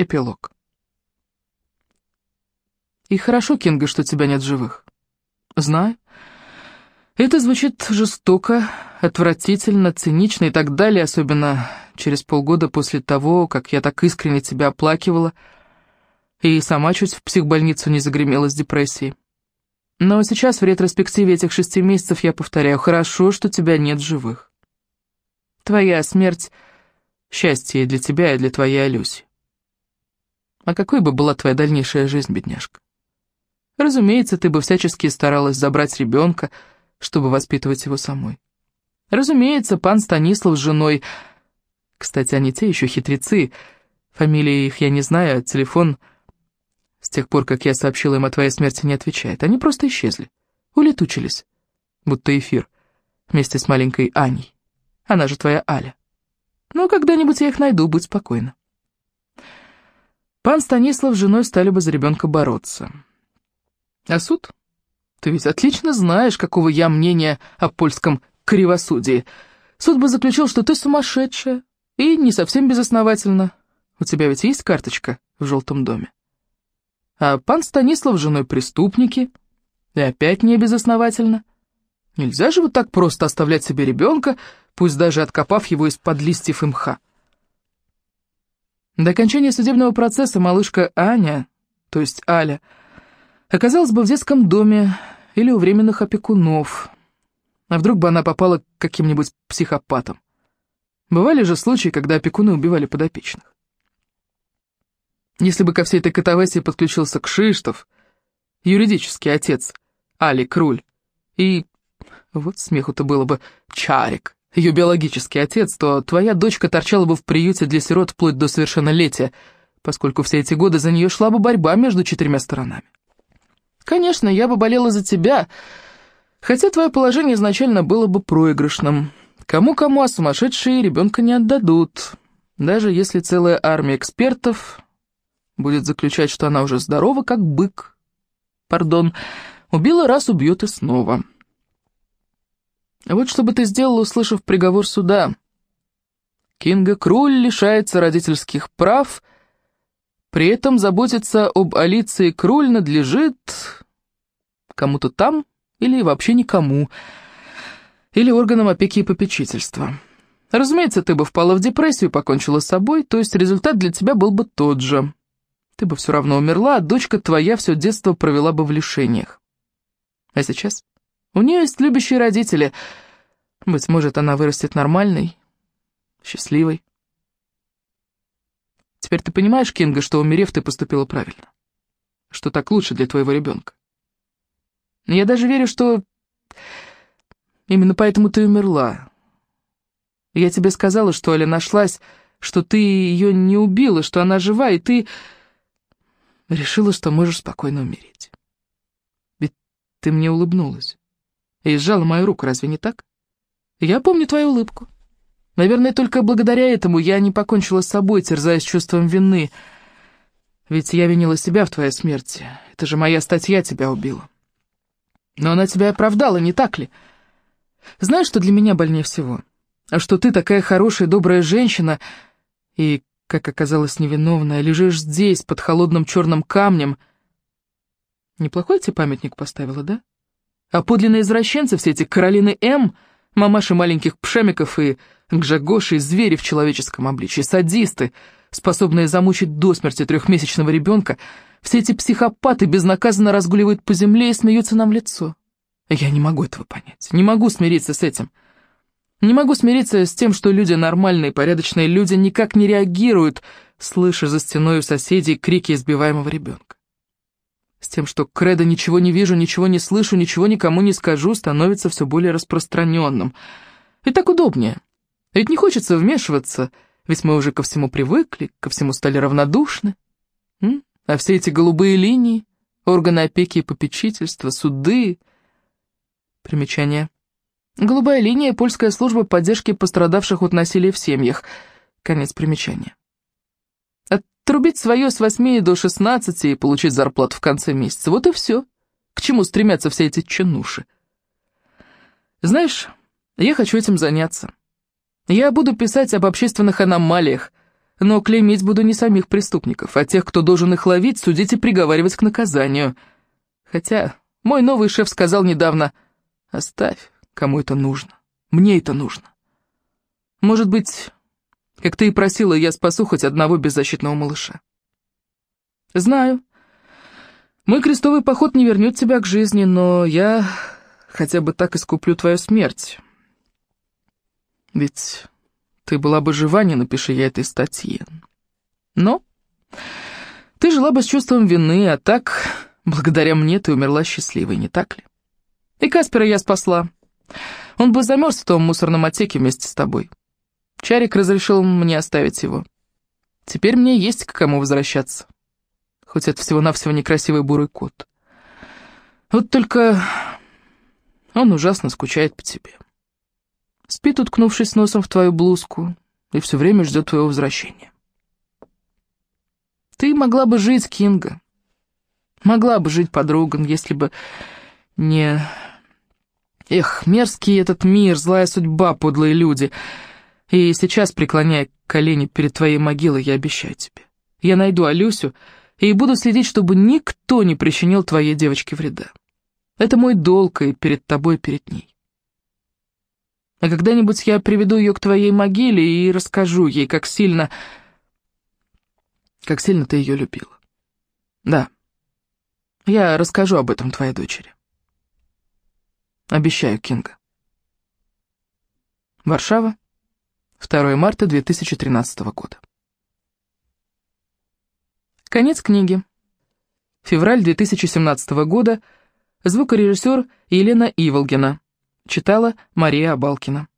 Эпилог. И хорошо, Кинга, что тебя нет живых. Знаю. Это звучит жестоко, отвратительно, цинично и так далее, особенно через полгода после того, как я так искренне тебя оплакивала и сама чуть в психбольницу не загремела с депрессией. Но сейчас, в ретроспективе этих шести месяцев, я повторяю, хорошо, что тебя нет живых. Твоя смерть — счастье и для тебя, и для твоей Алюси. А какой бы была твоя дальнейшая жизнь, бедняжка? Разумеется, ты бы всячески старалась забрать ребенка, чтобы воспитывать его самой. Разумеется, пан Станислав с женой... Кстати, они те еще хитрецы. Фамилии их я не знаю, а телефон... С тех пор, как я сообщила им о твоей смерти, не отвечает. Они просто исчезли. Улетучились. Будто эфир. Вместе с маленькой Аней. Она же твоя Аля. Но когда-нибудь я их найду, будь спокойна. Пан Станислав с женой стали бы за ребенка бороться. А суд? Ты ведь отлично знаешь, какого я мнения о польском кривосудии. Суд бы заключил, что ты сумасшедшая, и не совсем безосновательно. У тебя ведь есть карточка в желтом доме? А пан Станислав с женой преступники, и опять не безосновательно. Нельзя же вот так просто оставлять себе ребенка, пусть даже откопав его из-под листьев и мха. До окончания судебного процесса малышка Аня, то есть Аля, оказалась бы в детском доме или у временных опекунов. А вдруг бы она попала к каким-нибудь психопатам? Бывали же случаи, когда опекуны убивали подопечных. Если бы ко всей этой катавасии подключился Кшиштов, юридический отец Али Круль, и, вот смеху-то было бы, Чарик, ее биологический отец, то твоя дочка торчала бы в приюте для сирот вплоть до совершеннолетия, поскольку все эти годы за нее шла бы борьба между четырьмя сторонами. Конечно, я бы болела за тебя, хотя твое положение изначально было бы проигрышным. Кому-кому, а сумасшедшие ребенка не отдадут. Даже если целая армия экспертов будет заключать, что она уже здорова, как бык. Пардон, убила раз, убьет и снова. А вот что бы ты сделал, услышав приговор суда. Кинга Круль лишается родительских прав при этом заботиться об Алиции Круль надлежит кому-то там или вообще никому, или органам опеки и попечительства. Разумеется, ты бы впала в депрессию и покончила с собой, то есть результат для тебя был бы тот же. Ты бы все равно умерла, а дочка твоя все детство провела бы в лишениях. А сейчас? У нее есть любящие родители. Быть может, она вырастет нормальной, счастливой. Теперь ты понимаешь, Кинга, что умерев, ты поступила правильно? Что так лучше для твоего ребенка? Я даже верю, что именно поэтому ты умерла. Я тебе сказала, что Аля нашлась, что ты ее не убила, что она жива, и ты решила, что можешь спокойно умереть. Ведь ты мне улыбнулась и сжала мою руку, разве не так? Я помню твою улыбку. Наверное, только благодаря этому я не покончила с собой, терзаясь чувством вины. Ведь я винила себя в твоей смерти. Это же моя статья тебя убила. Но она тебя оправдала, не так ли? Знаешь, что для меня больнее всего? А что ты такая хорошая, добрая женщина, и, как оказалось, невиновная, лежишь здесь, под холодным черным камнем. Неплохой тебе памятник поставила, да? А подлинные извращенцы, все эти Каролины М., мамаши маленьких пшемиков и Гжагоши — звери в человеческом обличии, садисты, способные замучить до смерти трехмесячного ребенка, все эти психопаты безнаказанно разгуливают по земле и смеются нам в лицо. Я не могу этого понять, не могу смириться с этим. Не могу смириться с тем, что люди нормальные, порядочные люди никак не реагируют, слыша за стеной у соседей крики избиваемого ребенка. С тем, что кредо «ничего не вижу, ничего не слышу, ничего никому не скажу» становится все более распространенным. И так удобнее. Ведь не хочется вмешиваться, ведь мы уже ко всему привыкли, ко всему стали равнодушны. А все эти голубые линии, органы опеки и попечительства, суды... Примечание. Голубая линия — польская служба поддержки пострадавших от насилия в семьях. Конец примечания. Отрубить свое с 8 до 16 и получить зарплату в конце месяца. Вот и все. К чему стремятся все эти чинуши? Знаешь, я хочу этим заняться. Я буду писать об общественных аномалиях, но клеймить буду не самих преступников, а тех, кто должен их ловить, судить и приговаривать к наказанию. Хотя мой новый шеф сказал недавно, оставь, кому это нужно, мне это нужно. Может быть, как ты и просила, я спасу хоть одного беззащитного малыша. Знаю, мой крестовый поход не вернет тебя к жизни, но я хотя бы так искуплю твою смерть. Ведь ты была бы жива, не напиши я этой статьи. Но ты жила бы с чувством вины, а так, благодаря мне, ты умерла счастливой, не так ли? И Каспера я спасла. Он бы замерз в том мусорном отсеке вместе с тобой. Чарик разрешил мне оставить его. Теперь мне есть к кому возвращаться. Хоть это всего-навсего некрасивый бурый кот. Вот только он ужасно скучает по тебе. Спит, уткнувшись носом в твою блузку, и все время ждет твоего возвращения. Ты могла бы жить, Кинга. Могла бы жить подруган, если бы не... Эх, мерзкий этот мир, злая судьба, подлые люди. И сейчас, преклоняя колени перед твоей могилой, я обещаю тебе. Я найду Алюсю и буду следить, чтобы никто не причинил твоей девочке вреда. Это мой долг и перед тобой, и перед ней. А когда-нибудь я приведу ее к твоей могиле и расскажу ей, как сильно... Как сильно ты ее любила. Да. Я расскажу об этом твоей дочери. Обещаю, Кинга. Варшава, 2 марта 2013 года. Конец книги. Февраль 2017 года. Звукорежиссер Елена Иволгина. Читала Мария Абалкина.